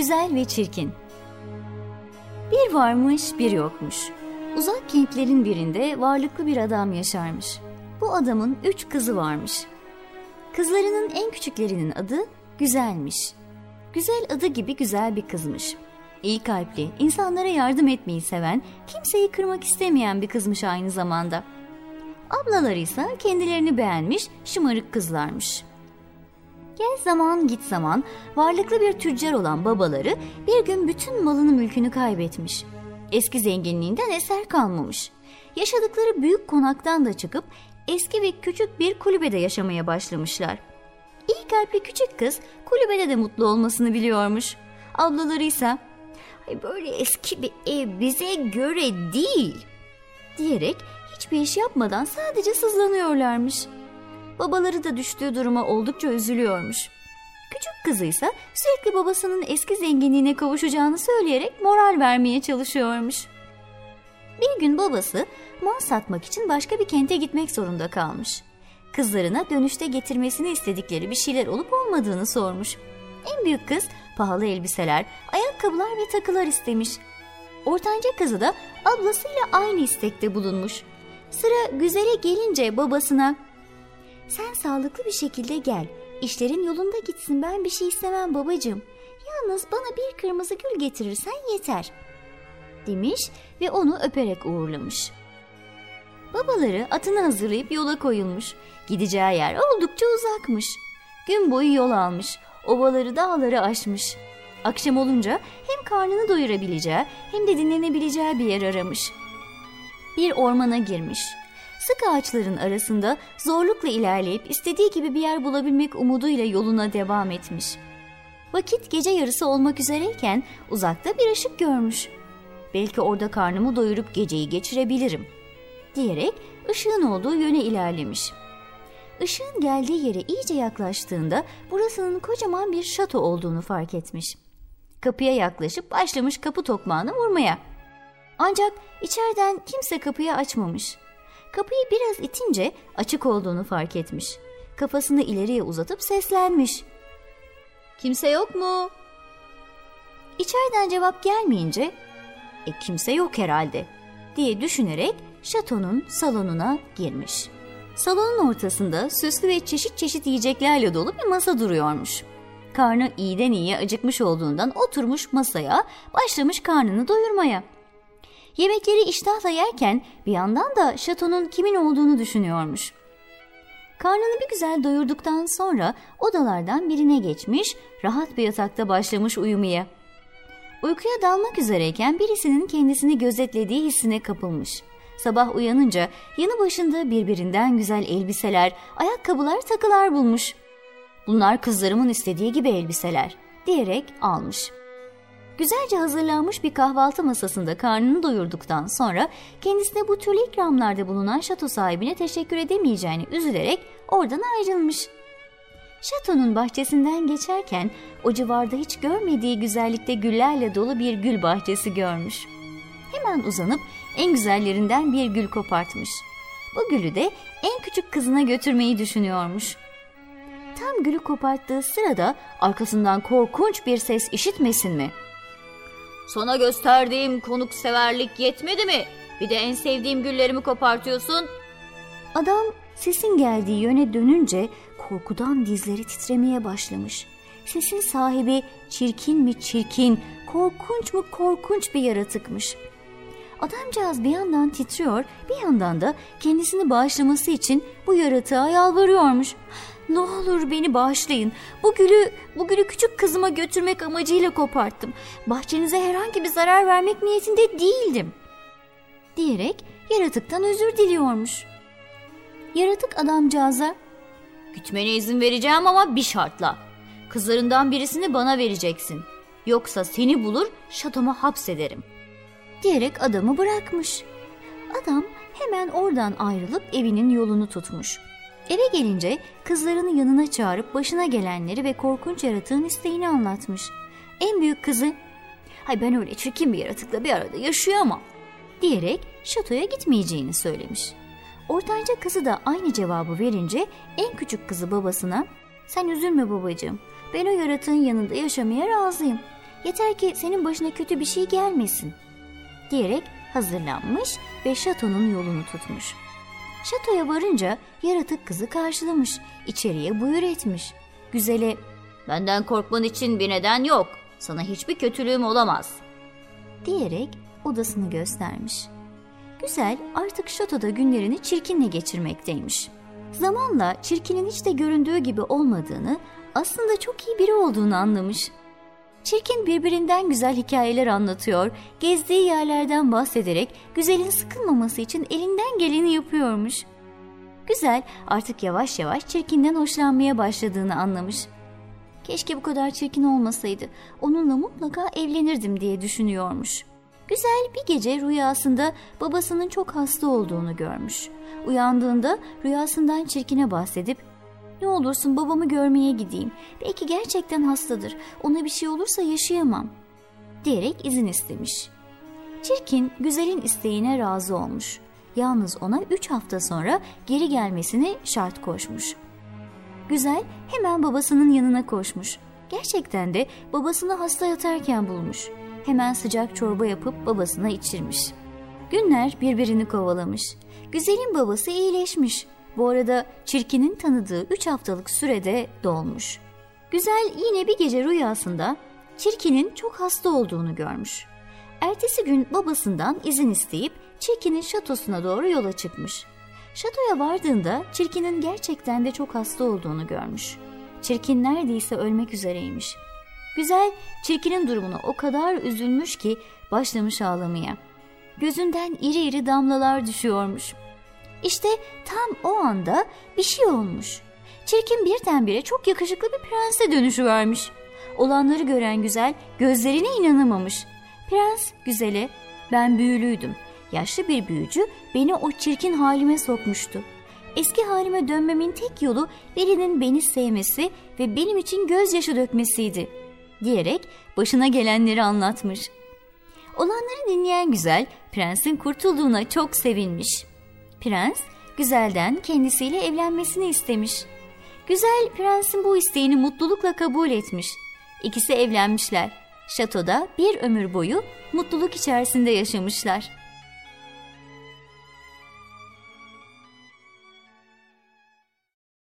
Güzel ve çirkin. Bir varmış, bir yokmuş. Uzak kentlerin birinde varlıklı bir adam yaşarmış. Bu adamın üç kızı varmış. Kızlarının en küçüklerinin adı Güzelmiş. Güzel adı gibi güzel bir kızmış. İyi kalpli, insanlara yardım etmeyi seven, kimseyi kırmak istemeyen bir kızmış aynı zamanda. Ablaları ise kendilerini beğenmiş, şımarık kızlarmış. Gel zaman git zaman varlıklı bir tüccar olan babaları bir gün bütün malını mülkünü kaybetmiş. Eski zenginliğinden eser kalmamış. Yaşadıkları büyük konaktan da çıkıp eski ve küçük bir kulübede yaşamaya başlamışlar. İyi kalpli küçük kız kulübede de mutlu olmasını biliyormuş. Ablaları ise böyle eski bir ev bize göre değil diyerek hiçbir iş yapmadan sadece sızlanıyorlarmış. Babaları da düştüğü duruma oldukça üzülüyormuş. Küçük kızı ise sürekli babasının eski zenginliğine kavuşacağını söyleyerek moral vermeye çalışıyormuş. Bir gün babası mal satmak için başka bir kente gitmek zorunda kalmış. Kızlarına dönüşte getirmesini istedikleri bir şeyler olup olmadığını sormuş. En büyük kız pahalı elbiseler, ayakkabılar ve takılar istemiş. Ortanca kızı da ablasıyla aynı istekte bulunmuş. Sıra güzele gelince babasına sen sağlıklı bir şekilde gel. İşlerin yolunda gitsin ben bir şey istemem babacığım. Yalnız bana bir kırmızı gül getirirsen yeter. Demiş ve onu öperek uğurlamış. Babaları atını hazırlayıp yola koyulmuş. Gideceği yer oldukça uzakmış. Gün boyu yol almış. Ovaları dağları aşmış. Akşam olunca hem karnını doyurabileceği hem de dinlenebileceği bir yer aramış. Bir ormana girmiş. Sık ağaçların arasında zorlukla ilerleyip istediği gibi bir yer bulabilmek umuduyla yoluna devam etmiş. Vakit gece yarısı olmak üzereyken uzakta bir ışık görmüş. Belki orada karnımı doyurup geceyi geçirebilirim diyerek ışığın olduğu yöne ilerlemiş. Işığın geldiği yere iyice yaklaştığında burasının kocaman bir şato olduğunu fark etmiş. Kapıya yaklaşıp başlamış kapı tokmağını vurmaya. Ancak içeriden kimse kapıyı açmamış. Kapıyı biraz itince açık olduğunu fark etmiş. Kafasını ileriye uzatıp seslenmiş. Kimse yok mu? İçeriden cevap gelmeyince e kimse yok herhalde diye düşünerek şatonun salonuna girmiş. Salonun ortasında süslü ve çeşit çeşit yiyeceklerle dolu bir masa duruyormuş. Karnı iyiden iyiye acıkmış olduğundan oturmuş masaya, başlamış karnını doyurmaya. Yemekleri iştahla yerken bir yandan da şatonun kimin olduğunu düşünüyormuş. Karnını bir güzel doyurduktan sonra odalardan birine geçmiş, rahat bir yatakta başlamış uyumaya. Uykuya dalmak üzereyken birisinin kendisini gözetlediği hissine kapılmış. Sabah uyanınca yanı başında birbirinden güzel elbiseler, ayakkabılar, takılar bulmuş. Bunlar kızlarımın istediği gibi elbiseler diyerek almış. Güzelce hazırlanmış bir kahvaltı masasında karnını doyurduktan sonra kendisine bu türlü ikramlarda bulunan şato sahibine teşekkür edemeyeceğini üzülerek oradan ayrılmış. Şatonun bahçesinden geçerken o civarda hiç görmediği güzellikte güllerle dolu bir gül bahçesi görmüş. Hemen uzanıp en güzellerinden bir gül kopartmış. Bu gülü de en küçük kızına götürmeyi düşünüyormuş. Tam gülü koparttığı sırada arkasından korkunç bir ses işitmesin mi? Sana gösterdiğim konukseverlik yetmedi mi? Bir de en sevdiğim güllerimi kopartıyorsun. Adam sesin geldiği yöne dönünce korkudan dizleri titremeye başlamış. Sesin sahibi çirkin mi çirkin, korkunç mu korkunç bir yaratıkmış. Adamcağız bir yandan titriyor, bir yandan da kendisini bağışlaması için bu yaratığa yalvarıyormuş. Ne olur beni bağışlayın. Bu gülü, bu gülü küçük kızıma götürmek amacıyla koparttım. Bahçenize herhangi bir zarar vermek niyetinde değildim. Diyerek yaratıktan özür diliyormuş. Yaratık adamcağıza Gitmene izin vereceğim ama bir şartla. Kızlarından birisini bana vereceksin. Yoksa seni bulur şatoma hapsederim. Diyerek adamı bırakmış. Adam hemen oradan ayrılıp evinin yolunu tutmuş. Eve gelince kızlarını yanına çağırıp başına gelenleri ve korkunç yaratığın isteğini anlatmış. En büyük kızı, hay ben öyle çirkin bir yaratıkla bir arada yaşayamam diyerek şatoya gitmeyeceğini söylemiş. Ortanca kızı da aynı cevabı verince en küçük kızı babasına sen üzülme babacığım ben o yaratığın yanında yaşamaya razıyım. Yeter ki senin başına kötü bir şey gelmesin. Diyerek hazırlanmış ve şatonun yolunu tutmuş. Şatoya varınca yaratık kızı karşılamış, içeriye buyur etmiş. Güzele, benden korkman için bir neden yok, sana hiçbir kötülüğüm olamaz. Diyerek odasını göstermiş. Güzel artık şatoda günlerini çirkinle geçirmekteymiş. Zamanla çirkinin hiç de göründüğü gibi olmadığını, aslında çok iyi biri olduğunu anlamış. Çirkin birbirinden güzel hikayeler anlatıyor, gezdiği yerlerden bahsederek güzelin sıkılmaması için elinden geleni yapıyormuş. Güzel artık yavaş yavaş çirkinden hoşlanmaya başladığını anlamış. Keşke bu kadar çirkin olmasaydı, onunla mutlaka evlenirdim diye düşünüyormuş. Güzel bir gece rüyasında babasının çok hasta olduğunu görmüş. Uyandığında rüyasından çirkine bahsedip ne olursun babamı görmeye gideyim. Belki gerçekten hastadır. Ona bir şey olursa yaşayamam. Diyerek izin istemiş. Çirkin güzelin isteğine razı olmuş. Yalnız ona üç hafta sonra geri gelmesini şart koşmuş. Güzel hemen babasının yanına koşmuş. Gerçekten de babasını hasta yatarken bulmuş. Hemen sıcak çorba yapıp babasına içirmiş. Günler birbirini kovalamış. Güzelin babası iyileşmiş. Bu arada çirkinin tanıdığı üç haftalık sürede dolmuş. Güzel yine bir gece rüyasında çirkinin çok hasta olduğunu görmüş. Ertesi gün babasından izin isteyip çirkinin şatosuna doğru yola çıkmış. Şatoya vardığında çirkinin gerçekten de çok hasta olduğunu görmüş. Çirkin neredeyse ölmek üzereymiş. Güzel çirkinin durumuna o kadar üzülmüş ki başlamış ağlamaya. Gözünden iri iri damlalar düşüyormuş. İşte tam o anda bir şey olmuş. Çirkin birdenbire çok yakışıklı bir prense dönüşüvermiş. Olanları gören güzel gözlerine inanamamış. Prens güzele ben büyülüydüm. Yaşlı bir büyücü beni o çirkin halime sokmuştu. Eski halime dönmemin tek yolu birinin beni sevmesi ve benim için gözyaşı dökmesiydi diyerek başına gelenleri anlatmış. Olanları dinleyen güzel prensin kurtulduğuna çok sevinmiş. Prens güzelden kendisiyle evlenmesini istemiş. Güzel prensin bu isteğini mutlulukla kabul etmiş. İkisi evlenmişler. Şatoda bir ömür boyu mutluluk içerisinde yaşamışlar.